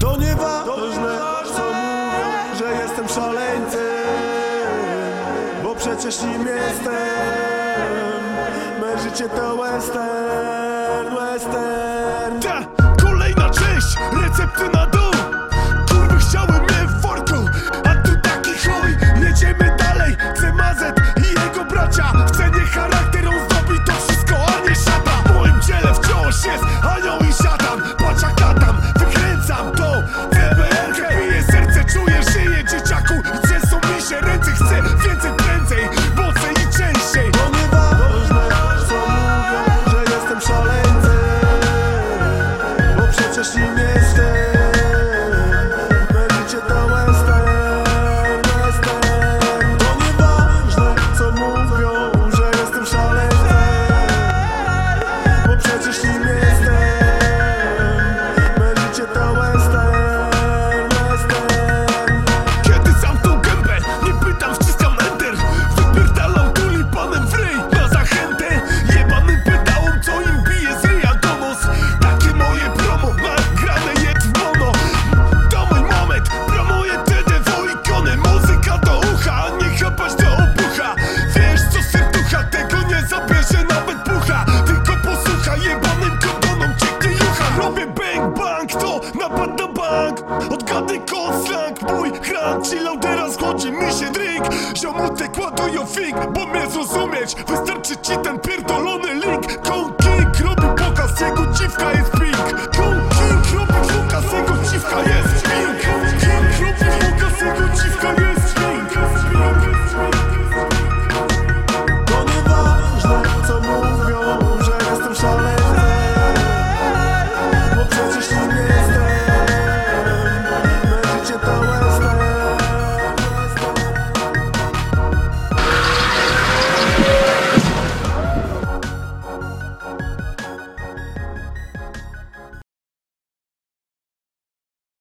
To nieważne, co mówią, że jestem szaleńcem Bo przecież nim jestem. Mężycie to western, western. just you missed it. Odkady koclak mój Hran chillał, teraz chodzi mi się drink Ziomutek ładują fig, bo mnie zrozumieć Wystarczy ci ten pierdolony link Koło